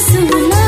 रसूला